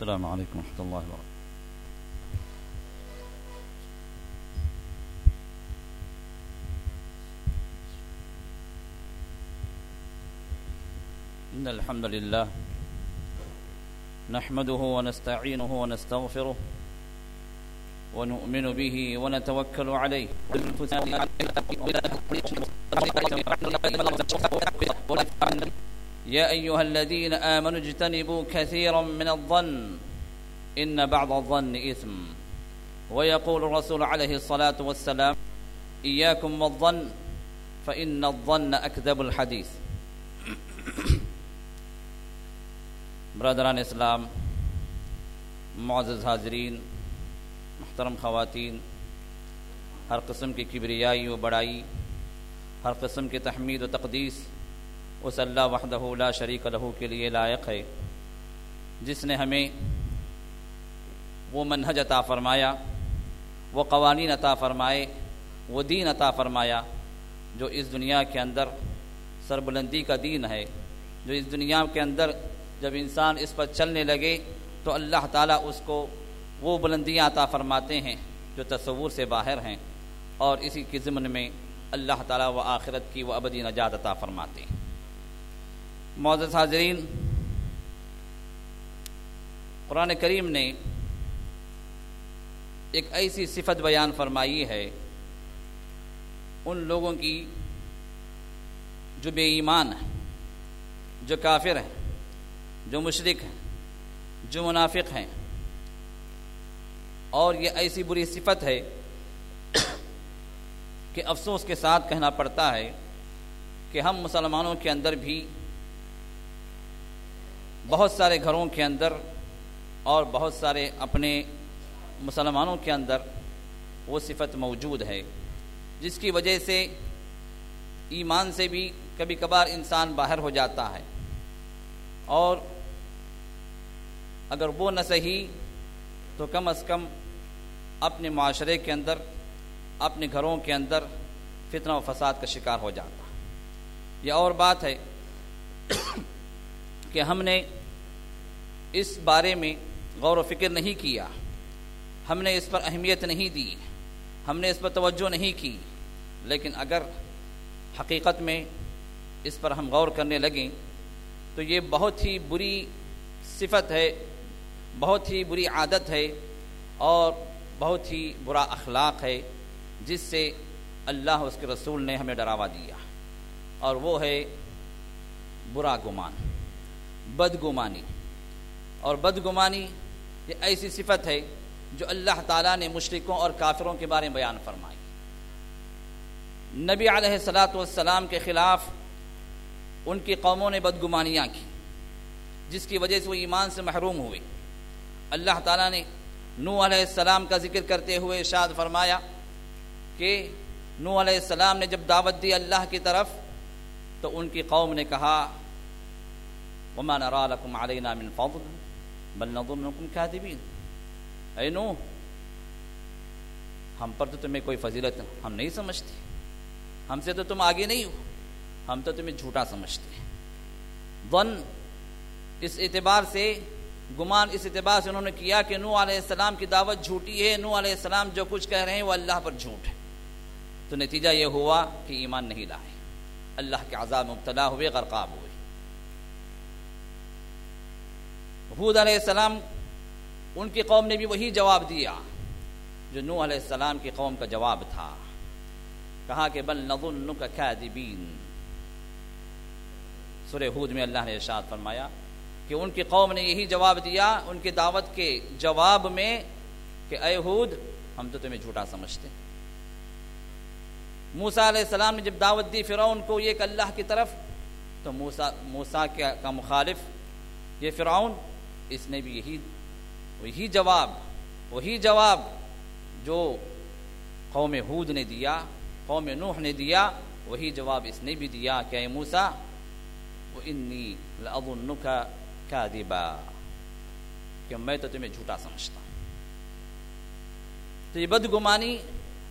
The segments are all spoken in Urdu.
السلام عليكم ورحمة الله وبركاته إن الحمد لله نحمده ونستعينه ونستغفره ونؤمن به ونتوكل عليه يا أيها الذين آمنوا اجتنبوا كثيرا من الظن إن بعض الظن إثم. ويقول الرسول عليه الصلاة والسلام، إياكم والظن، فإن الظن أكذب الحديث. برادران اسلام، معزز حاضرین، محترم خواتین، ہر قسم کی کبریائی و بڑائی، ہر قسم کی تحمید و تقدیس اس اللہ وحدہ لا شریک لہو کے لیے لائق ہے۔ جس نے ہمیں وہ منہج عطا فرمایا، وہ قوانین عطا فرمائے، وہ دین عطا فرمایا جو اس دنیا کے اندر سربلندی کا دین ہے۔ جو اس دنیا کے اندر جب انسان اس پر چلنے لگے تو اللہ تعالیٰ اس کو وہ بلندیاں عطا فرماتے ہیں جو تصور سے باہر ہیں اور اسی کی ضمن میں اللہ تعالیٰ و آخرت کی وہ ابدی نجات عطا فرماتے ہیں۔ معزز حاضرین، قرآن کریم نے ایک ایسی صفت بیان فرمائی ہے ان لوگوں کی جو بے ایمان ہیں، جو کافر ہیں، جو مشرق ہیں، جو منافق ہیں۔ اور یہ ایسی بری صفت ہے کہ افسوس کے ساتھ کہنا پڑتا ہے کہ ہم مسلمانوں کے اندر بھی بہت سارے گھروں کے اندر اور بہت سارے اپنے مسلمانوں کے اندر وہ صفت موجود ہے، جس کی وجہ سے ایمان سے بھی کبھی کبھار انسان باہر ہو جاتا ہے۔ اور اگر وہ نہ صحیح، تو کم از کم اپنے معاشرے کے اندر، اپنے گھروں کے اندر فتنہ و فساد کا شکار ہو جاتا۔ یہ اور بات ہے کہ ہم نے اس بارے میں غور و فکر نہیں کیا۔ ہم نے اس پر اہمیت نہیں دی۔ ہم نے اس پر توجہ نہیں کی۔ لیکن اگر حقیقت میں اس پر ہم غور کرنے لگیں تو یہ بہت ہی بری صفت ہے، بہت ہی بری عادت ہے اور بہت ہی برا اخلاق ہے، جس سے اللہ اس کے رسول نے ہمیں ڈراوا دیا۔ اور وہ ہے برا گمان، بدگمانی۔ اور بدگمانی یہ ایسی صفت ہے جو اللہ تعالیٰ نے مشرقوں اور کافروں کے بارے میں بیان فرمائی۔ نبی علیہ السلاۃ والسلام کے خلاف ان کی قوموں نے بدگمانیاں کی، جس کی وجہ سے وہ ایمان سے محروم ہوئے۔ اللہ تعالیٰ نے نو علیہ السلام کا ذکر کرتے ہوئے ارشاد فرمایا کہ نو علیہ السلام نے جب دعوت دی اللہ کی طرف، تو ان کی قوم نے کہا، وما نرى لكم علينا من فضل بل نظنكم كاذبين اے نو ہم پر تو تمہیں کوئی فضیلت ہم نہیں سمجھتے۔ ہم سے تو تم آگے نہیں ہو۔ ہم تو تمہیں جھوٹا سمجھتے ہیں۔ ون اس اعتبار سے، گمان اس اعتبار سے انہوں نے کیا کہ نو علیہ السلام کی دعوت جھوٹی ہے۔ نو علیہ السلام جو کچھ کہہ رہے ہیں وہ اللہ پر جھوٹ ہے۔ تو نتیجہ یہ ہوا کہ ایمان نہیں لائے۔ اللہ کے عذاب مبتلا ہوئے، غرقاب ہوئے۔ حود علیہ السلام، ان کی قوم نے بھی وہی جواب دیا جو نو علیہ السلام کی قوم کا جواب تھا۔ کہا کہ بل نظنک کاذبین۔ سورہ حود میں اللہ نے ارشاد فرمایا کہ ان کی قوم نے یہی جواب دیا، ان کی دعوت کے جواب میں کہ اے حود ہم تو تمہیں جھوٹا سمجھتے موسا علیہ السلام نے جب دعوت دی فرعون کو یہ کہ اللہ کی طرف، تو موسا موسا کا مخالف یہ فرعون اس نے بھی یہی وہی جواب وہی جواب جو قوم حود نے دیا، قوم نوح نے دیا، وہی جواب اس نے بھی دیا کہ اے موسا وہ انی لظنک کاذبا کہ میں تو تمہیں جھوٹا سمجھتا ہوں۔ تو یہ بدگمانی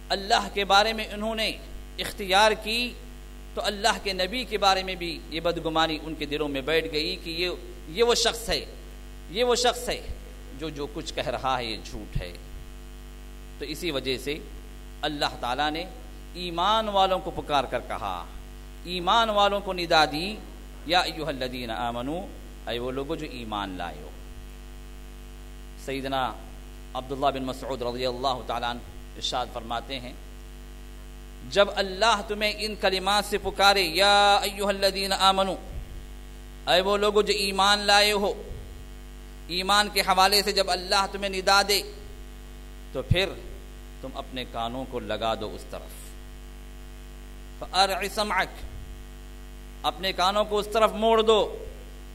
اللہ کے بارے میں انہوں نے اختیار کی، تو اللہ کے نبی کے بارے میں بھی یہ بدگمانی ان کے دلوں میں بیٹھ گئی کہ یہ یہ وہ شخص ہے یہ وہ شخص ہے جو جو کچھ کہہ رہا ہے یہ جھوٹ ہے۔ تو اسی وجہ سے اللہ تعالیٰ نے ایمان والوں کو پکار کر کہا، ایمان والوں کو ندا دی، یا ایوہ الذین آمنو، اے وہ لوگوں جو ایمان لائے ہو۔ سیدنا عبداللہ بن مسعود رضی اللہ تعالیٰ ارشاد فرماتے ہیں، جب اللہ تمہیں ان کلمات سے پکارے، یا ایوہ الذین آمنو، اے وہ لوگوں جو ایمان لائے ہو ایمان کے حوالے سے جب اللہ تمہیں ندا دے، تو پھر تم اپنے کانوں کو لگا دو اس طرف۔ فَأَرْعِ اپنے کانوں کو اس طرف موڑ دو۔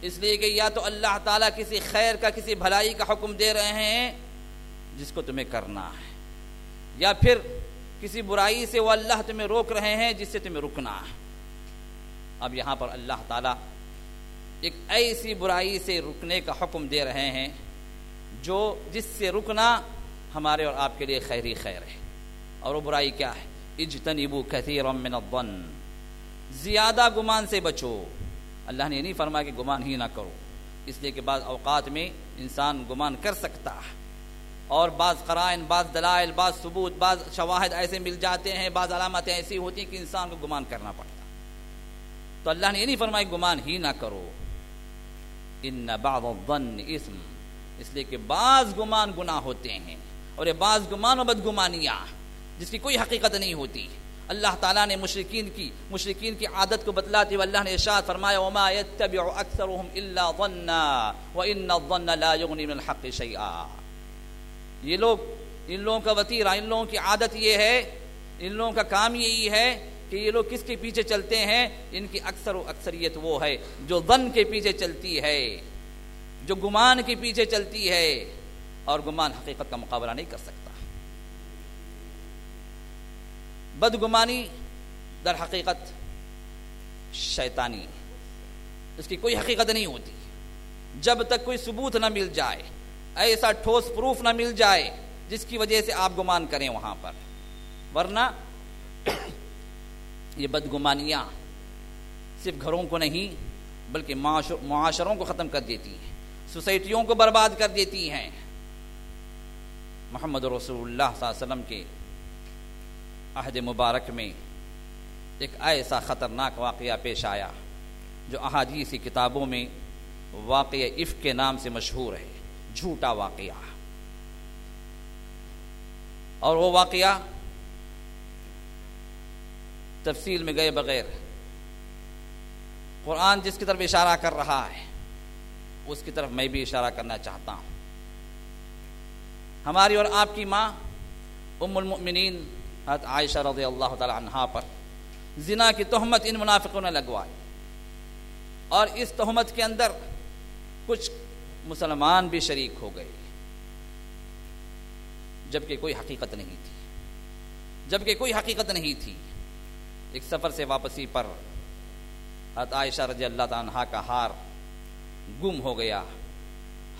اس لیے کہ یا تو اللہ تعالیٰ کسی خیر کا، کسی بھلائی کا حکم دے رہے ہیں جس کو تمہیں کرنا ہے، یا پھر کسی برائی سے وہ اللہ تمہیں روک رہے ہیں جس سے تمہیں رکنا ہے۔ اب یہاں پر اللہ تعالیٰ ایک ایسی برائی سے رکنے کا حکم دے رہے ہیں جو جس سے رکنا ہمارے اور آپ کے لیے خیری خیر ہے۔ اور وہ برائی کیا ہے؟ اجتنبو کثیر من الظن۔ زیادہ گمان سے بچو۔ اللہ نے یہ نہیں فرمایا کہ گمان ہی نہ کرو۔ اس لیے کہ بعض اوقات میں انسان گمان کر سکتا ہے۔ اور بعض قرائن، بعض دلائل، بعض ثبوت، بعض شواہد ایسے مل جاتے ہیں، بعض علامتیں ایسی ہوتی ہیں کہ انسان کو گمان کرنا پڑتا۔ تو اللہ نے یہ نہیں فرمایا گمان ہی نہ کرو۔ ان بعض الظن اسم اس لیے کہ بعض گمان گناہ ہوتے ہیں اور یہ بعض گمان و بدگمانیاں جس کی کوئی حقیقت نہیں ہوتی. اللہ تعالیٰ نے مشرقین کی مشرقین کی عادت کو بتلاتے ہوئے اللہ نے ارشاد فرمایا، وما يتبع اکثرهم الا ظنا وان الظن لا يغني من الحق شيئا. یہ لوگ، ان لوگوں کا وطیرہ ان لوگوں کی عادت یہ ہے، ان لوگوں کا کام یہی ہے کہ یہ لوگ کس کے پیچھے چلتے ہیں؟ ان کی اکثر و اکثریت وہ ہے جو ظن کے پیچھے چلتی ہے، جو گمان کے پیچھے چلتی ہے، اور گمان حقیقت کا مقابلہ نہیں کر سکتا۔ بدگمانی در حقیقت شیطانی، اس کی کوئی حقیقت نہیں ہوتی۔ جب تک کوئی ثبوت نہ مل جائے، ایسا ٹھوس پروف نہ مل جائے جس کی وجہ سے آپ گمان کریں وہاں پر۔ ورنہ یہ بدگمانیاں صرف گھروں کو نہیں بلکہ معاشروں کو ختم کر دیتی ہیں، سوسائٹیوں کو برباد کر دیتی ہیں۔ محمد رسول اللہ صلی اللہ علیہ وسلم کے عہد مبارک میں ایک ایسا خطرناک واقعہ پیش آیا جو احادیثی کتابوں میں واقعہ عفق کے نام سے مشہور ہے، جھوٹا واقعہ۔ اور وہ واقعہ تفصیل میں گئے بغیر۔ قرآن جس کی طرف اشارہ کر رہا ہے، اس کی طرف میں بھی اشارہ کرنا چاہتا ہوں۔ ہماری اور آپ کی ماں، ام المؤمنین، حضرت عائشہ رضی اللہ تعالی عنہ پر زنا کی تہمت ان منافقوں نے لگوائی۔ اور اس تہمت کے اندر کچھ مسلمان بھی شریک ہو گئے۔ جبکہ کوئی حقیقت نہیں تھی۔ جبکہ کوئی حقیقت نہیں تھی۔ ایک سفر سے واپسی پر حضرت عائشہ رضی اللہ تعالیٰ کا ہار گم ہو گیا۔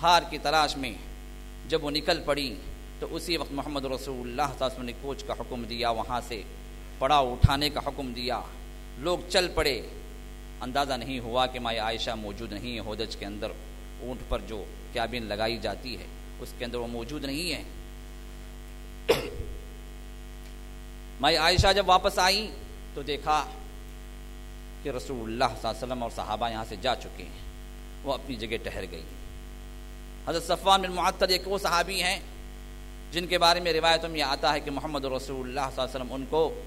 ہار کی تلاش میں جب وہ نکل پڑی تو اسی وقت محمد رسول اللہ صلی اللہ علیہ وسلم نے کوچ کا حکم دیا، وہاں سے پڑاؤ اٹھانے کا حکم دیا۔ لوگ چل پڑے۔ اندازہ نہیں ہوا کہ مائی عائشہ موجود نہیں ہے۔ ہودج کے اندر اونٹ پر جو کیابن لگائی جاتی ہے، اس کے اندر وہ موجود نہیں ہے۔ مائی عائشہ جب واپس آئی تو دیکھا کہ رسول اللہ صلی اللہ علیہ وسلم اور صحابہ یہاں سے جا چکے ہیں۔ وہ اپنی جگہ ٹھہر گئی۔ حضرت صفوان بن معطل ایک وہ صحابی ہیں جن کے بارے میں روایتوں میں آتا ہے کہ محمد رسول اللہ صلی اللہ علیہ وسلم ان کو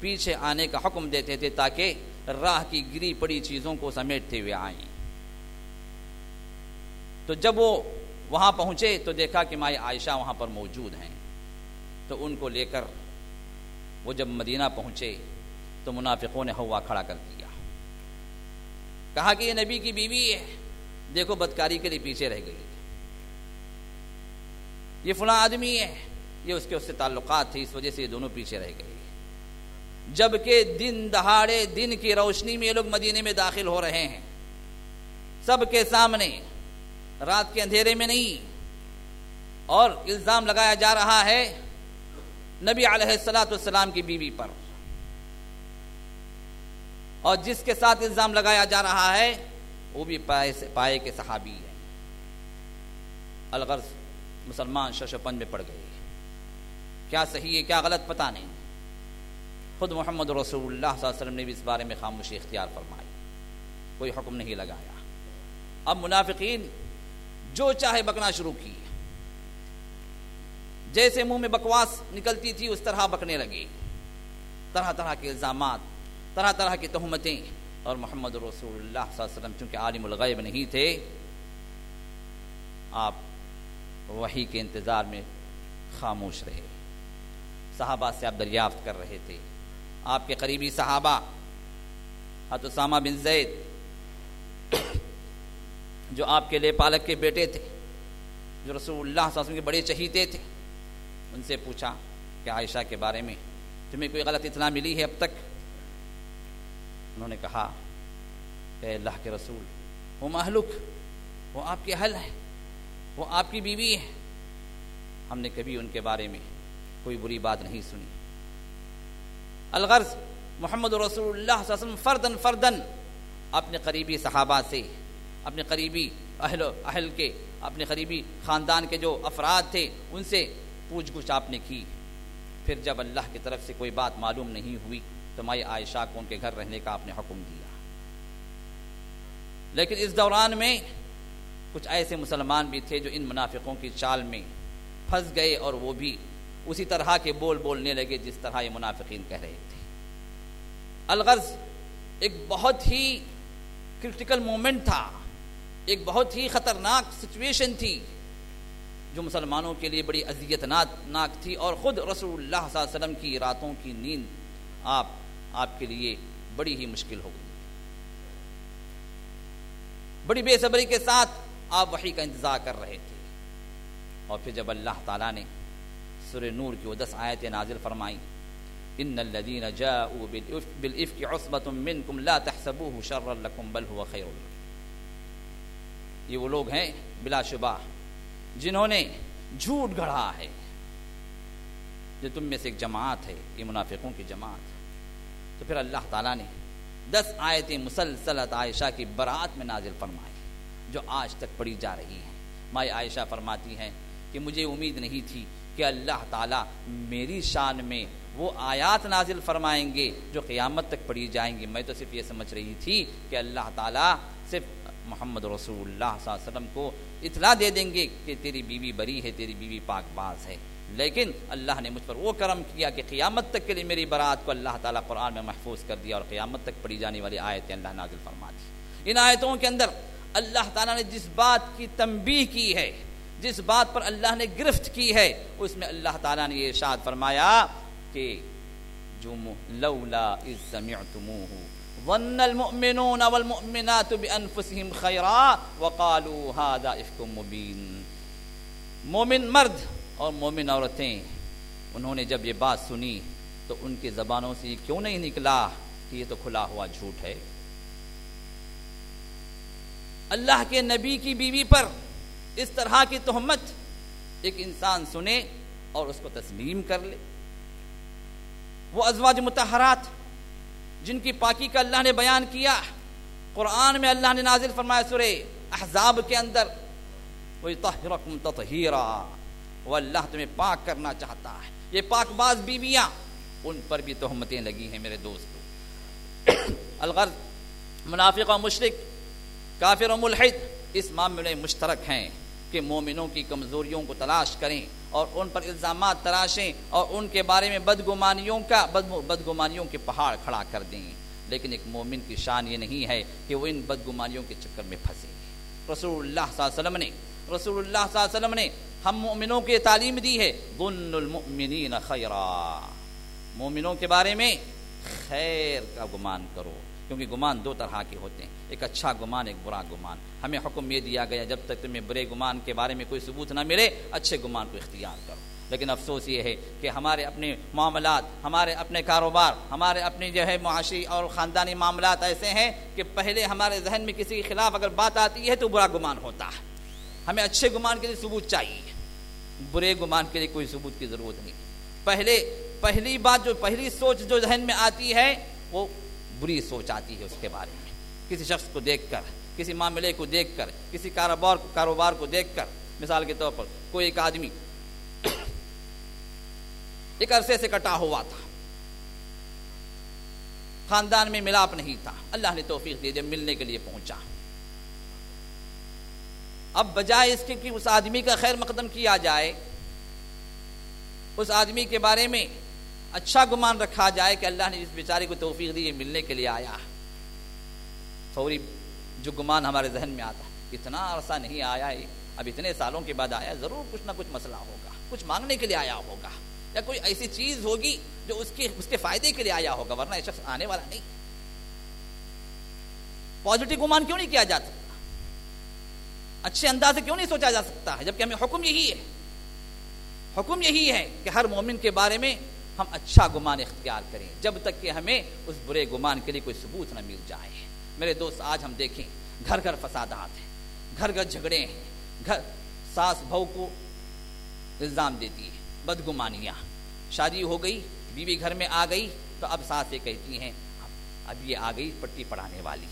پیچھے آنے کا حکم دیتے تھے تاکہ راہ کی گری پڑی چیزوں کو سمیٹتے ہوئے آئیں۔ تو جب وہ وہاں پہنچے تو دیکھا کہ مائی عائشہ وہاں پر موجود ہیں۔ تو ان کو لے کر وہ جب مدینہ پہنچے تو منافقوں نے ہوا کھڑا کر دیا۔ کہا کہ یہ نبی کی بیوی ہے۔ دیکھو بدکاری کے لیے پیچھے رہ گئی۔ یہ فلاں آدمی ہے۔ یہ اس کے اس سے تعلقات تھے، اس وجہ سے یہ دونوں پیچھے رہ گئے۔ جبکہ دن دہاڑے، دن کی روشنی میں یہ لوگ مدینے میں داخل ہو رہے ہیں۔ سب کے سامنے رات کے اندھیرے میں نہیں۔ اور الزام لگایا جا رہا ہے نبی علیہ السلاۃ والسلام کی بیوی پر۔ اور جس کے ساتھ الزام لگایا جا رہا ہے، وہ بھی پائے سے پائے کے صحابی ہے الغرض مسلمان ششپن میں پڑ گئے۔ کیا صحیح ہے، کیا غلط پتہ نہیں۔ خود محمد رسول اللہ صلی اللہ علیہ وسلم نے بھی اس بارے میں خاموشی اختیار فرمائی۔ کوئی حکم نہیں لگایا۔ اب منافقین جو چاہے بکنا شروع کی جیسے منہ میں بکواس نکلتی تھی، اس طرح بکنے لگے۔ طرح طرح کے الزامات طرح طرح کی تہمتیں۔ اور محمد رسول اللہ صلی اللہ علیہ وسلم چونکہ عالم الغیب نہیں تھے، آپ وہی کے انتظار میں خاموش رہے۔ صحابہ سے آپ دریافت کر رہے تھے۔ آپ کے قریبی صحابہ حت اسامہ بن زید، جو آپ کے لے پالک کے بیٹے تھے، جو رسول اللہ صلی اللہ علیہ وسلم کے بڑے چہیتے تھے، ان سے پوچھا کہ عائشہ کے بارے میں تمہیں کوئی غلط اطلاع ملی ہے اب تک؟ انہوں نے کہا کہ اللہ کے رسول وہ محلوک وہ آپ کے حل ہے وہ آپ کی بیوی ہے ہم نے کبھی ان کے بارے میں کوئی بری بات نہیں سنی۔ الغرض محمد رسول اللہ صلی اللہ علیہ وسلم فردن فردن اپنے قریبی صحابہ سے، اپنے قریبی اہل اہل کے، اپنے قریبی خاندان کے جو افراد تھے، ان سے پوچھ گچھ آپ نے کی۔ پھر جب اللہ کی طرف سے کوئی بات معلوم نہیں ہوئی تو مائی عائشہ کو ان کے گھر رہنے کا آپ نے حکم دیا۔ لیکن اس دوران میں کچھ ایسے مسلمان بھی تھے جو ان منافقوں کی چال میں پھنس گئے اور وہ بھی اسی طرح کے بول بولنے لگے جس طرح یہ منافقین کہہ رہے تھے۔ الغرض ایک بہت ہی کرٹیکل مومنٹ تھا۔ ایک بہت ہی خطرناک سچویشن تھی جو مسلمانوں کے لیے بڑی اذیت ناک تھی اور خود رسول اللہ صلی اللہ علیہ وسلم کی راتوں کی نیند آپ آپ کے لیے بڑی ہی مشکل ہو گئی۔ بڑی بے صبری کے ساتھ آپ وہی کا انتظار کر رہے تھے۔ اور پھر جب اللہ تعالیٰ نے سورہ نور کی وہ دس آیتیں نازل فرمائیں، ان الذين جاءوا بالافك عصبه منكم لا تحسبوه شرا لكم بل هو خير یہ وہ لوگ ہیں بلا شبہ جنہوں نے جھوٹ گڑھا ہے، جو تم میں سے ایک جماعت ہے، یہ منافقوں کی جماعت۔ ہے تو پھر اللہ تعالیٰ نے دس آیتیں مسلسلت عائشہ کی برات میں نازل فرمائی جو آج تک پڑھی جا رہی ہیں۔ مائی عائشہ فرماتی ہیں کہ مجھے امید نہیں تھی کہ اللہ تعالیٰ میری شان میں وہ آیات نازل فرمائیں گے جو قیامت تک پڑھی جائیں گی۔ میں تو صرف یہ سمجھ رہی تھی کہ اللہ تعالیٰ صرف محمد رسول اللہ صلی اللہ علیہ وسلم کو اطلاع دے دیں گے کہ تیری بیوی بری ہے، تیری بیوی پاک باز ہے۔ لیکن اللہ نے مجھ پر وہ کرم کیا کہ قیامت تک کے لیے میری برات کو اللہ تعالیٰ قرآن میں محفوظ کر دیا اور قیامت تک پڑھی جانے والی آیتیں اللہ نازل فرما دی ان آیتوں کے اندر اللہ تعالیٰ نے جس بات کی تنبیہ کی ہے، جس بات پر اللہ نے گرفت کی ہے، اس میں اللہ تعالیٰ نے یہ ارشاد فرمایا کہ جو لولا اذ سمعتموه ظن المؤمنون والمؤمنات بانفسهم خيرا وقالوا هذا افك مبين۔ مومن مرد اور مومن عورتیں، انہوں نے جب یہ بات سنی تو ان کی زبانوں سے یہ کیوں نہیں نکلا کہ یہ تو کھلا ہوا جھوٹ ہے؟ اللہ کے نبی کی بیوی پر اس طرح کی تہمت، ایک انسان سنے اور اس کو تسلیم کر لے۔ وہ ازواج متحرات جن کی پاکی کا اللہ نے بیان کیا، قرآن میں اللہ نے نازل فرمایا سورہ احزاب کے اندر وہی تحرکم تطہیرا وہ اللہ تمہیں پاک کرنا چاہتا ہے۔ یہ پاک باز بیویاں، ان پر بھی تہمتیں لگی ہیں میرے دوست الغرض، منافق و مشرق کافر و ملحد اس معاملے میں مشترک ہیں کہ مومنوں کی کمزوریوں کو تلاش کریں اور ان پر الزامات تراشیں اور ان کے بارے میں بدگمانیوں کا بدگمانیوں کے پہاڑ کھڑا کر دیں۔ لیکن ایک مومن کی شان یہ نہیں ہے کہ وہ ان بدگمانیوں کے چکر میں پھنسے۔ رسول اللہ صلی اللہ علیہ وسلم نے، رسول اللہ صلی اللہ علیہ وسلم نے ہم مومنوں کے تعلیم دی ہے۔ ظن المؤمنین خیرا۔ مومنوں کے بارے میں خیر کا گمان کرو، کیونکہ گمان دو طرح کے ہوتے ہیں۔ ایک اچھا گمان، ایک برا گمان۔ ہمیں حکم یہ دیا گیا، جب تک تمہیں برے گمان کے بارے میں کوئی ثبوت نہ ملے، اچھے گمان کو اختیار کرو۔ لیکن افسوس یہ ہے کہ ہمارے اپنے معاملات، ہمارے اپنے کاروبار، ہمارے اپنے جو ہے معاشی اور خاندانی معاملات ایسے ہیں کہ پہلے ہمارے ذہن میں کسی کے خلاف اگر بات آتی ہے تو برا گمان ہوتا ہے۔ ہمیں اچھے گمان کے لیے ثبوت چاہیے۔ برے گمان کے لیے کوئی ثبوت کی ضرورت نہیں۔ پہلے، پہلی بات جو، پہلی سوچ جو ذہن میں آتی ہے، وہ بری سوچ آتی ہے اس کے بارے میں۔ کسی شخص کو دیکھ کر، کسی معاملے کو دیکھ کر، کسی کاروبار کاروبار کو دیکھ کر، مثال کے طور پر کوئی ایک آدمی ایک عرصے سے کٹا ہوا تھا۔ خاندان میں ملاپ نہیں تھا۔ اللہ نے توفیق دی، جب ملنے کے لیے پہنچا۔ اب بجائے اس کے کہ اس آدمی کا خیر مقدم کیا جائے، اس آدمی کے بارے میں اچھا گمان رکھا جائے کہ اللہ نے اس بیچارے کو توفیق دی، یہ ملنے کے لیے آیا۔ فوری جو گمان ہمارے ذہن میں آتا ہے اتنا عرصہ نہیں آیا ہے اب اتنے سالوں کے بعد آیا، ضرور کچھ نہ کچھ مسئلہ ہوگا، کچھ مانگنے کے لیے آیا ہوگا، یا کوئی ایسی چیز ہوگی جو اس کے اس کے فائدے کے لیے آیا ہوگا، ورنہ یہ شخص آنے والا نہیں۔ پازیٹو گمان کیوں نہیں کیا جا سکتا اچھے انداز سے کیوں نہیں سوچا جا سکتا ہے؟ جبکہ ہمیں حکم یہی ہے۔ حکم یہی ہے کہ ہر مومن کے بارے میں ہم اچھا گمان اختیار کریں، جب تک کہ ہمیں اس برے گمان کے لیے کوئی ثبوت نہ مل جائے۔ میرے دوست، آج ہم دیکھیں، گھر گھر فسادات ہیں، گھر گھر جھگڑے ہیں، گھر ساس بہو کو الزام دیتی ہے، بدگمانیاں۔ شادی ہو گئی، بیوی گھر میں آ گئی تو اب ساس یہ کہتی ہیں، اب یہ آ گئی پٹی پڑھانے والی،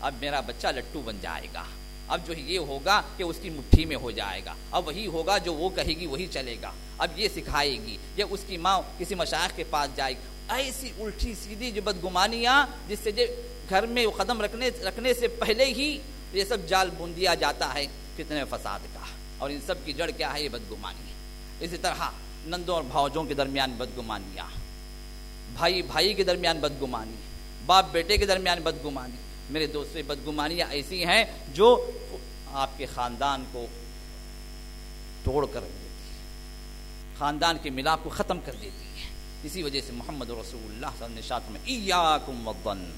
اب میرا بچہ لٹو بن جائے گا۔ اب جو یہ ہوگا کہ اس کی مٹھی میں ہو جائے گا۔ اب وہی ہوگا جو وہ کہے گی، وہی چلے گا۔ اب یہ سکھائے گی یا اس کی ماں کسی مشاعر کے پاس جائے گی۔ ایسی الٹی سیدھی جو بدگمانیاں جس سے جو گھر میں قدم رکھنے رکھنے سے پہلے ہی یہ سب جال بون دیا جاتا ہے، کتنے فساد کا۔ اور ان سب کی جڑ کیا ہے یہ بدگمانی۔ اسی طرح نندوں اور بھاؤجوں کے درمیان بدگمانیاں۔ بھائی بھائی کے درمیان بدگمانی، باپ بیٹے کے درمیان بدگمانی۔ میرے دوست بدگمانیاں ایسی ہیں جو آپ کے خاندان کو توڑ کر دیتی ہے خاندان کے ملاپ کو ختم کر دیتی ہے اسی وجہ سے محمد رسول اللہ صلی اللہ علیہ وسلم میں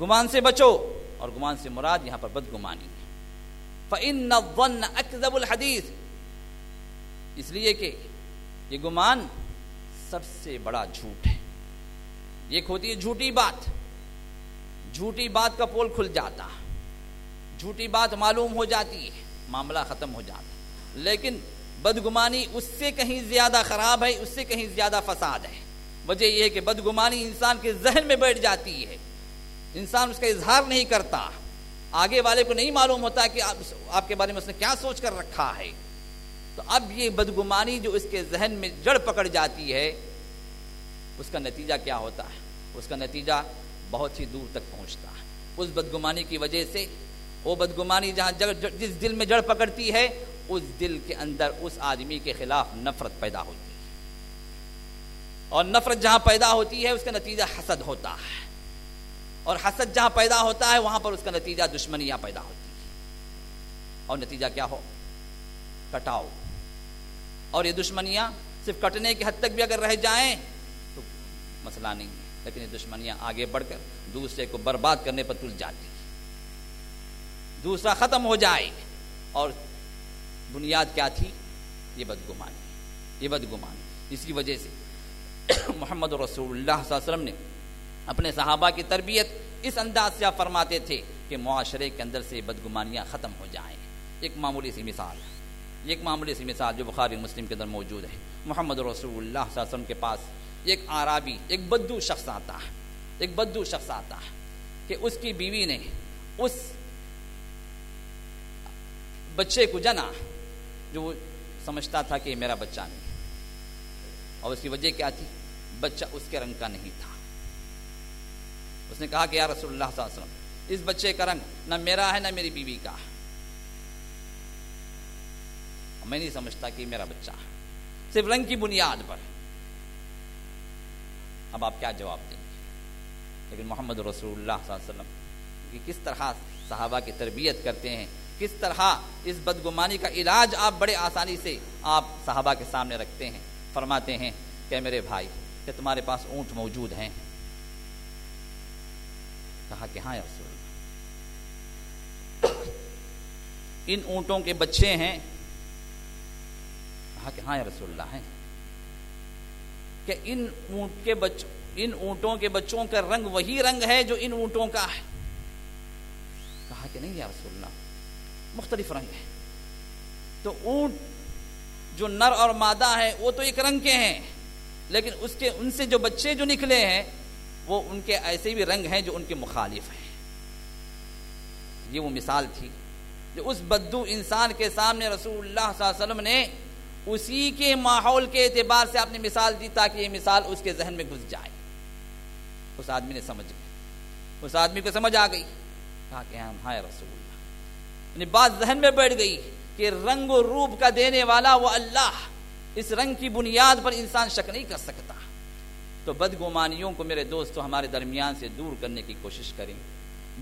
گمان سے بچو اور گمان سے مراد یہاں پر بدگمانی ہے۔ فَإِنَّ الظَّنَّ أَكْذَبُ الْحَدِيثِ۔ اس لیے کہ یہ گمان سب سے بڑا جھوٹ ہے۔ یہ ہوتی ہے جھوٹی بات۔ جھوٹی بات کا پول کھل جاتا جھوٹی بات معلوم ہو جاتی ہے، معاملہ ختم ہو جاتا لیکن بدگمانی اس سے کہیں زیادہ خراب ہے، اس سے کہیں زیادہ فساد ہے۔ وجہ یہ ہے کہ بدگمانی انسان کے ذہن میں بیٹھ جاتی ہے۔ انسان اس کا اظہار نہیں کرتا۔ آگے والے کو نہیں معلوم ہوتا کہ آپ کے بارے میں اس نے کیا سوچ کر رکھا ہے۔ تو اب یہ بدگمانی جو اس کے ذہن میں جڑ پکڑ جاتی ہے، اس کا نتیجہ کیا ہوتا ہے؟ اس کا نتیجہ بہت ہی دور تک پہنچتا ہے۔ اس بدگمانی کی وجہ سے وہ بدگمانی جہاں جس دل میں جڑ پکڑتی ہے، اس دل کے اندر اس آدمی کے خلاف نفرت پیدا ہوتی ہے۔ اور نفرت جہاں پیدا ہوتی ہے، اس کا نتیجہ حسد ہوتا ہے۔ اور حسد جہاں پیدا ہوتا ہے، وہاں پر اس کا نتیجہ دشمنیاں پیدا ہوتی ہے اور نتیجہ کیا ہو؟ کٹاؤ۔ اور یہ دشمنیاں صرف کٹنے کی حد تک بھی اگر رہ جائیں، تو مسئلہ نہیں ہے۔ لیکن یہ دشمنیاں آگے بڑھ کر دوسرے کو برباد کرنے پر تل جاتی دوسرا ختم ہو جائے اور بنیاد کیا تھی؟ یہ بدگمانی یہ بدگمانی اس کی وجہ سے محمد رسول اللہ صلی اللہ علیہ وسلم نے اپنے صحابہ کی تربیت اس انداز سے فرماتے تھے کہ معاشرے کے اندر سے بدگمانیاں ختم ہو جائیں۔ ایک معمولی سی مثال۔ یہ ایک معمولی سی مثال جو بخاری مسلم کے اندر موجود ہے۔ محمد رسول اللہ صلی اللہ علیہ وسلم کے پاس ایک آرابی ایک بدو شخص آتا ہے، ایک بدو شخص آتا ہے کہ اس کی بیوی نے اس بچے کو جنا جو وہ سمجھتا تھا کہ میرا بچہ نہیں اور اس کی وجہ کیا تھی؟ بچہ اس کے رنگ کا نہیں تھا۔ اس نے کہا کہ یا رسول اللہ صلی اللہ علیہ وسلم، اس بچے کا رنگ نہ میرا ہے نہ میری بیوی کا ہے۔ میں نہیں سمجھتا کہ میرا بچہ صرف رنگ کی بنیاد پر۔ اب آپ کیا جواب دیں گے؟ لیکن محمد رسول اللہ صلی اللہ علیہ وسلم کہ کس طرح صحابہ کی تربیت کرتے ہیں، کس طرح اس بدگمانی کا علاج آپ بڑے آسانی سے آپ صحابہ کے سامنے رکھتے ہیں، فرماتے ہیں کہ میرے بھائی کہ تمہارے پاس اونٹ موجود ہیں؟ کہا کہ ہاں رسول ان اونٹوں کے بچے ہیں۔ کہا کہ ہاں رسول اللہ، ہیں۔ کہ ان اونٹ کے بچوں ان اونٹوں کے بچوں کا رنگ وہی رنگ ہے جو ان اونٹوں کا ہے۔ کہا کہ نہیں یا رسول اللہ، مختلف رنگ ہے تو اونٹ جو نر اور مادہ ہے، وہ تو ایک رنگ کے ہیں، لیکن اس کے، ان سے جو بچے جو نکلے ہیں، وہ ان کے ایسے بھی رنگ ہیں جو ان کے مخالف ہیں۔ یہ وہ مثال تھی جو اس بدو انسان کے سامنے رسول اللہ صلی اللہ علیہ وسلم نے اسی کے ماحول کے اعتبار سے آپ نے مثال دی تاکہ یہ مثال اس کے ذہن میں گھس جائے۔ اس آدمی نے سمجھ گئی اس آدمی کو سمجھ آ گئی۔ کہا کہ ہاں ہائے رسول اللہ۔ یعنی بات ذہن میں بیٹھ گئی کہ رنگ و روپ کا دینے والا وہ اللہ۔ اس رنگ کی بنیاد پر انسان شک نہیں کر سکتا۔ تو بدگمانیوں کو میرے دوستو ہمارے درمیان سے دور کرنے کی کوشش کریں۔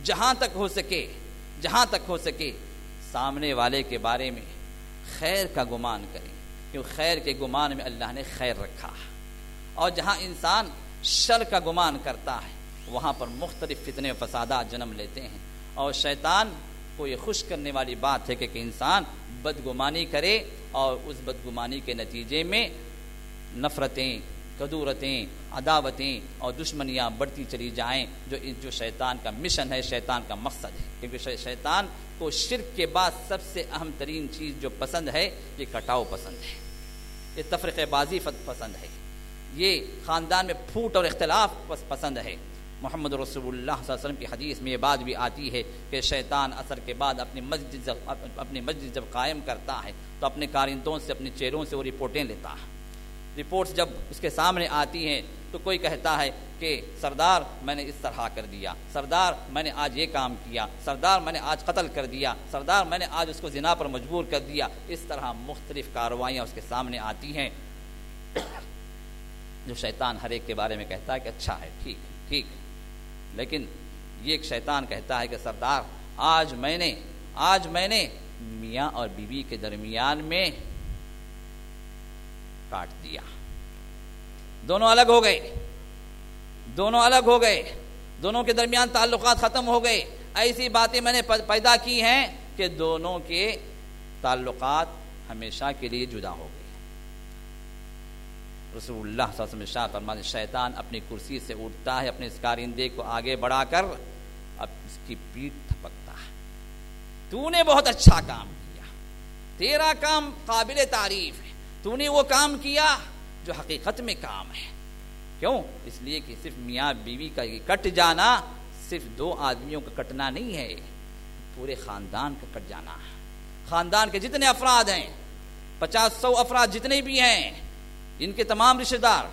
جہاں تک ہو سکے، جہاں تک ہو سکے، سامنے والے کے بارے میں خیر کا گمان کریں۔ کیوں خیر کے گمان میں اللہ نے خیر رکھا اور جہاں انسان شر کا گمان کرتا ہے، وہاں پر مختلف فتنے و فسادات جنم لیتے ہیں۔ اور شیطان کو یہ خوش کرنے والی بات ہے کہ انسان بدگمانی کرے اور اس بدگمانی کے نتیجے میں نفرتیں کدورتیں عداوتیں اور دشمنیاں بڑھتی چلی جائیں، جو جو شیطان کا مشن ہے، شیطان کا مقصد ہے۔ کیونکہ شیطان کو شرک کے بعد سب سے اہم ترین چیز جو پسند ہے، یہ کٹاؤ پسند ہے۔ یہ تفرق بازی پسند ہے۔ یہ خاندان میں پھوٹ اور اختلاف پسند ہے۔ محمد رسول اللہ صلی اللہ علیہ وسلم کی حدیث میں یہ بات بھی آتی ہے کہ شیطان اثر کے بعد اپنی مسجد اپنی مسجد جب قائم کرتا ہے، تو اپنے کارندوں سے، اپنے چہروں سے وہ رپورٹیں لیتا ہے۔ رپورٹس جب اس کے سامنے آتی ہیں تو کوئی کہتا ہے کہ سردار میں نے اس طرح کر دیا، سردار میں نے آج یہ کام کیا، سردار میں نے آج قتل کر دیا، سردار میں نے آج اس کو زنا پر مجبور کر دیا، اس طرح مختلف کارروائیاں اس کے سامنے آتی ہیں۔ جو شیطان ہر ایک کے بارے میں کہتا ہے کہ اچھا ہے، ٹھیک ٹھیک۔ لیکن یہ ایک شیطان کہتا ہے کہ سردار، آج میں نے، آج میں نے میاں اور بیوی کے درمیان میں کاٹ دیا۔ دونوں الگ ہو گئے۔ دونوں الگ ہو گئے۔ دونوں کے درمیان تعلقات ختم ہو گئے۔ ایسی باتیں میں نے پیدا کی ہیں کہ دونوں کے تعلقات ہمیشہ کے لیے جدا ہو گئے۔ رسول اللہ صلی اللہ علیہ وسلم شیطان اپنی کرسی سے اٹھتا ہے، اپنے اس کارندے کو آگے بڑھا کر اب اس کی پیٹ تھپکتا ہے۔ تو نے بہت اچھا کام کیا۔ تیرا کام قابل تعریف ہے۔ تو نے وہ کام کیا جو حقیقت میں کام ہے۔ کیوں؟ اس لیے کہ صرف میاں بیوی کا یہ کٹ جانا صرف دو آدمیوں کا کٹنا نہیں ہے، پورے خاندان کا کٹ جانا۔ خاندان کے جتنے افراد ہیں، پچاس سو افراد جتنے بھی ہیں، ان کے تمام رشتے دار،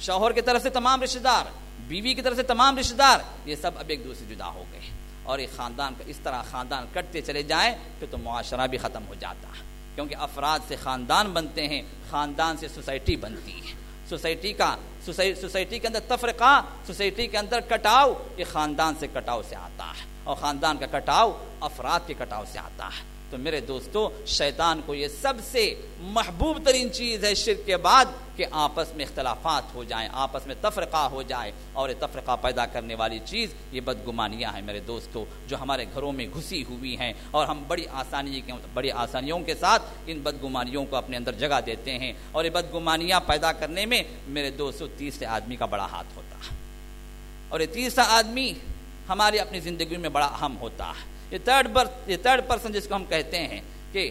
شوہر کی طرف سے تمام رشتے دار، بیوی کی طرف سے تمام رشتے دار، یہ سب اب ایک دوسرے جدا ہو گئے۔ اور ایک خاندان کا اس طرح خاندان کٹتے چلے جائیں، پھر تو معاشرہ بھی ختم ہو جاتا۔ ہے کیونکہ افراد سے خاندان بنتے ہیں، خاندان سے سوسائٹی بنتی ہے۔ سوسائٹی کا سوسائٹی کے اندر تفرقہ، سوسائٹی کے اندر کٹاؤ، یہ خاندان سے کٹاؤ سے آتا ہے۔ اور خاندان کا کٹاؤ افراد کے کٹاؤ سے آتا ہے۔ تو میرے دوستو، شیطان کو یہ سب سے محبوب ترین چیز ہے شرک کے بعد کہ آپس میں اختلافات ہو جائیں، آپس میں تفرقہ ہو جائے اور یہ تفرقہ پیدا کرنے والی چیز یہ بدگمانیاں ہیں میرے دوستو جو ہمارے گھروں میں گھسی ہوئی ہیں اور ہم بڑی آسانی کے بڑی آسانیوں کے ساتھ ان بدگمانیوں کو اپنے اندر جگہ دیتے ہیں اور یہ بدگمانیاں پیدا کرنے میں میرے دوستو تیسرے آدمی کا بڑا ہاتھ ہوتا ہے اور یہ تیسرا آدمی ہماری اپنی زندگی میں بڑا اہم ہوتا ہے۔ یہ تھرڈ یہ تھرڈ پرسن جس کو ہم کہتے ہیں کہ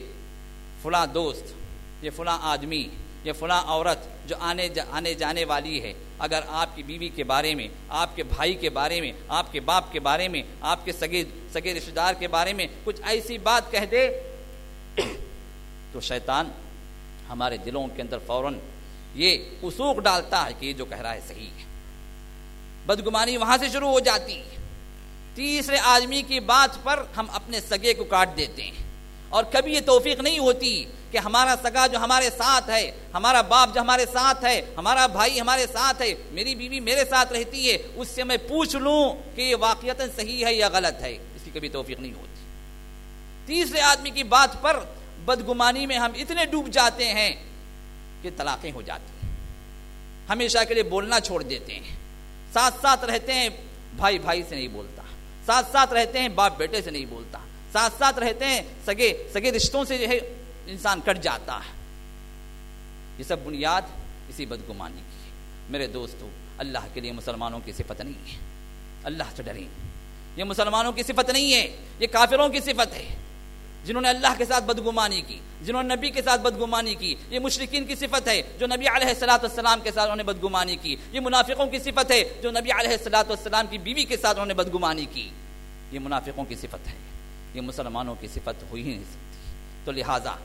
فلاں دوست، یہ فلاں آدمی، یہ فلاں عورت جو آنے جا آنے جانے والی ہے، اگر آپ کی بیوی کے بارے میں، آپ کے بھائی کے بارے میں، آپ کے باپ کے بارے میں، آپ کے سگے سگے رشتے دار کے بارے میں کچھ ایسی بات کہہ دے، تو شیطان ہمارے دلوں کے اندر فوراً یہ اسوق ڈالتا ہے کہ یہ جو کہہ رہا ہے صحیح ہے۔ بدگمانی وہاں سے شروع ہو جاتی ہے۔ تیسرے آدمی کی بات پر ہم اپنے سگے کو کاٹ دیتے ہیں۔ اور کبھی یہ توفیق نہیں ہوتی کہ ہمارا سگا جو ہمارے ساتھ ہے، ہمارا باپ جو ہمارے ساتھ ہے، ہمارا بھائی ہمارے ساتھ ہے، میری بیوی میرے ساتھ رہتی ہے، اس سے میں پوچھ لوں کہ یہ واقعات صحیح ہے یا غلط ہے۔ اس کی کبھی توفیق نہیں ہوتی۔ تیسرے آدمی کی بات پر بدگمانی میں ہم اتنے ڈوب جاتے ہیں کہ طلاقیں ہو جاتی ہیں۔ ہمیشہ کے لیے بولنا چھوڑ دیتے ہیں۔ ساتھ ساتھ رہتے ہیں، بھائی بھائی سے نہیں بولتا۔ ساتھ ساتھ رہتے ہیں، باپ بیٹے سے نہیں بولتا۔ ساتھ ساتھ رہتے ہیں، سگے سگے رشتوں سے جو ہے انسان کٹ جاتا ہے۔ یہ سب بنیاد اسی بدگمانی کی ہے۔ میرے دوستو، اللہ کے لیے مسلمانوں کی صفت نہیں ہے۔ اللہ سے ڈریں۔ یہ مسلمانوں کی صفت نہیں ہے، یہ کافروں کی صفت ہے۔ جنہوں نے اللہ کے ساتھ بدگمانی کی، جنہوں نے نبی کے ساتھ بدگمانی کی، یہ مشرقین کی صفت ہے جو نبی علیہ السلاۃ والسلام کے ساتھ انہوں نے بدگمانی کی، یہ منافقوں کی صفت ہے جو نبی علیہ السلاۃ والسلام کی بیوی کے ساتھ انہوں نے بدگمانی کی۔ یہ منافقوں کی صفت ہے، یہ مسلمانوں کی صفت ہوئی ہی نہیں سکتی۔ تو لہٰذا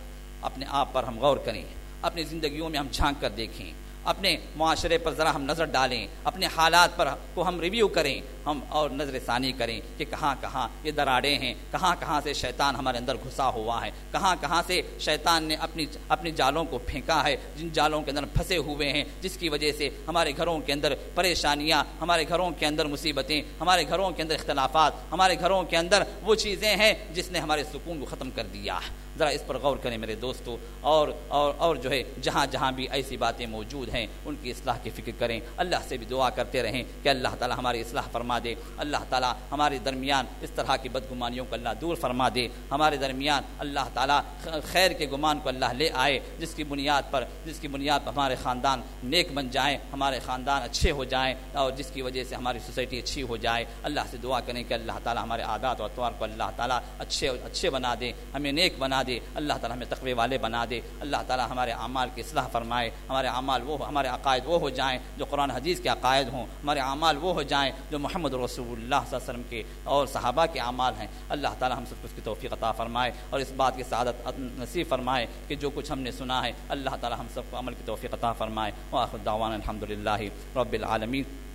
اپنے آپ پر ہم غور کریں، اپنی زندگیوں میں ہم جھانک کر دیکھیں، اپنے معاشرے پر ذرا ہم نظر ڈالیں، اپنے حالات پر کو ہم ریویو کریں ہم اور نظر ثانی کریں کہ کہاں کہاں یہ دراڑیں ہیں، کہاں کہاں سے شیطان ہمارے اندر گھسا ہوا ہے، کہاں کہاں سے شیطان نے اپنی اپنی جالوں کو پھینکا ہے، جن جالوں کے اندر پھنسے ہوئے ہیں، جس کی وجہ سے ہمارے گھروں کے اندر پریشانیاں، ہمارے گھروں کے اندر مصیبتیں، ہمارے گھروں کے اندر اختلافات، ہمارے گھروں کے اندر وہ چیزیں ہیں جس نے ہمارے سکون کو ختم کر دیا۔ ذرا اس پر غور کریں میرے دوستو، اور اور اور جو ہے جہاں جہاں بھی ایسی باتیں موجود ہیں، ان کی اصلاح کی فکر کریں، اللہ سے بھی دعا کرتے رہیں کہ اللہ تعالی ہماری اصلاح فرما دے۔ اللہ تعالی ہمارے درمیان اس طرح کی بدگمانیوں کو اللہ دور فرما دے۔ ہمارے درمیان اللہ تعالی خیر کے گمان کو اللہ لے آئے۔ جس کی بنیاد پر، جس کی بنیاد پر ہمارے خاندان نیک بن جائیں، ہمارے خاندان اچھے ہو جائیں اور جس کی وجہ سے ہماری سوسائٹی اچھی ہو جائے۔ اللہ سے دعا کریں کہ اللہ تعالی ہمارے عادات و اطوار کو اللہ تعالی اچھے اچھے بنا دے۔ ہمیں نیک بنا دے۔ اللہ تعالیٰ ہمیں تقوی والے بنا دے۔ اللہ تعالیٰ ہمارے اعمال کی اصلاح فرمائے۔ ہمارے اعمال وہ، ہمارے عقائد وہ ہو جائیں جو قرآن حدیث کے عقائد ہوں۔ ہمارے اعمال وہ ہو جائیں جو محمد رسول اللہ صلی اللہ علیہ وسلم کے اور صحابہ کے اعمال ہیں۔ اللہ تعالیٰ ہم سب کو اس کی توفیق عطا فرمائے اور اس بات کی سعادت نصیب فرمائے کہ جو کچھ ہم نے سنا ہے، اللہ تعالیٰ ہم سب کو عمل کی توفیق عطا فرمائے۔ وآخر دعوانا الحمد للہ رب العالمین۔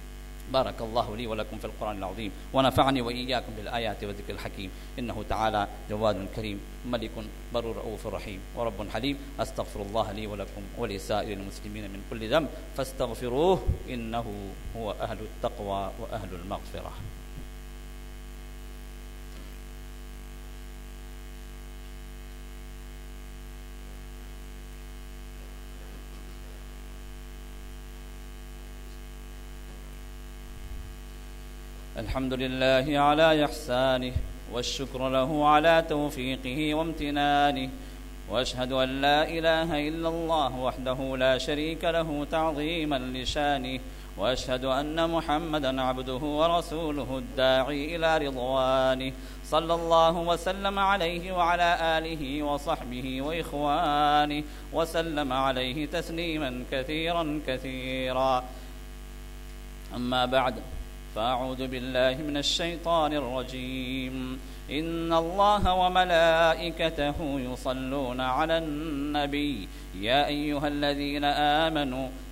بارك الله لي ولكم في القرآن العظيم ونفعني وإياكم بالآيات والذكر الحكيم إنه تعالى جواد كريم ملك بر رؤوف رحيم ورب حليم أستغفر الله لي ولكم ولسائر المسلمين من كل ذنب فاستغفروه إنه هو أهل التقوى وأهل المغفرة الحمد لله على إحسانه، والشكر له على توفيقه وامتنانه، وأشهد أن لا إله إلا الله وحده لا شريك له تعظيما لشانه، وأشهد أن محمدا عبده ورسوله الداعي إلى رضوانه، صلى الله وسلم عليه وعلى آله وصحبه وإخوانه، وسلم عليه تسليما كثيرا كثيرا. أما بعد فأعوذ بالله من الشيطان الرجيم. إن الله وملائكته يصلون على النبي. يا أيها الذين آمنوا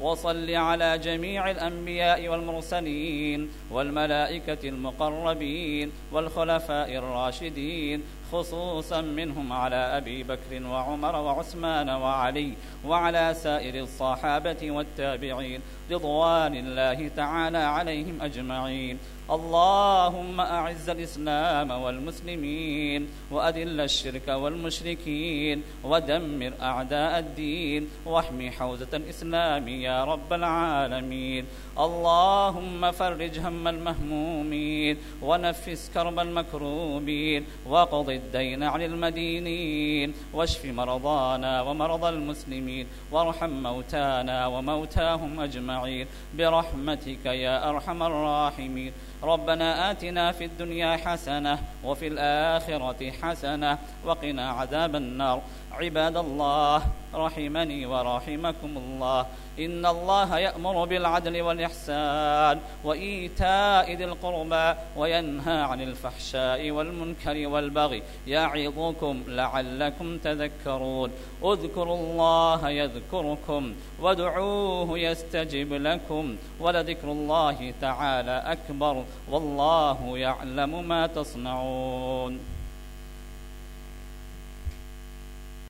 وصل على جميع الأنبياء والمرسلين والملائكة المقربين والخلفاء الراشدين، خصوصا منهم على أبي بكر وعمر وعثمان وعلي وعلى سائر الصحابة والتابعين، رضوان الله تعالى عليهم أجمعين. اللهم أعز الإسلام والمسلمين وأذل الشرك والمشركين ودمر أعداء الدين واحمي حوزة الإسلام يا رب العالمين اللهم فرج هم المهمومين ونفس كرب المكروبين وقض الدين عن المدينين واشف مرضانا ومرضى المسلمين وارحم موتانا وموتاهم أجمعين برحمتك يا أرحم الراحمين ربنا آتنا في الدنيا حسنة وفي الآخرة حسنة وقنا عذاب النار. عباد الله، رحمني ورحمكم الله. إن الله يأمر بالعدل والإحسان وإيتاء ذي القربى وينهى عن الفحشاء والمنكر والبغي يعظكم لعلكم تذكرون. اذكروا الله يذكركم وادعوه يستجب لكم ولذكر الله تعالى أكبر والله يعلم ما تصنعون.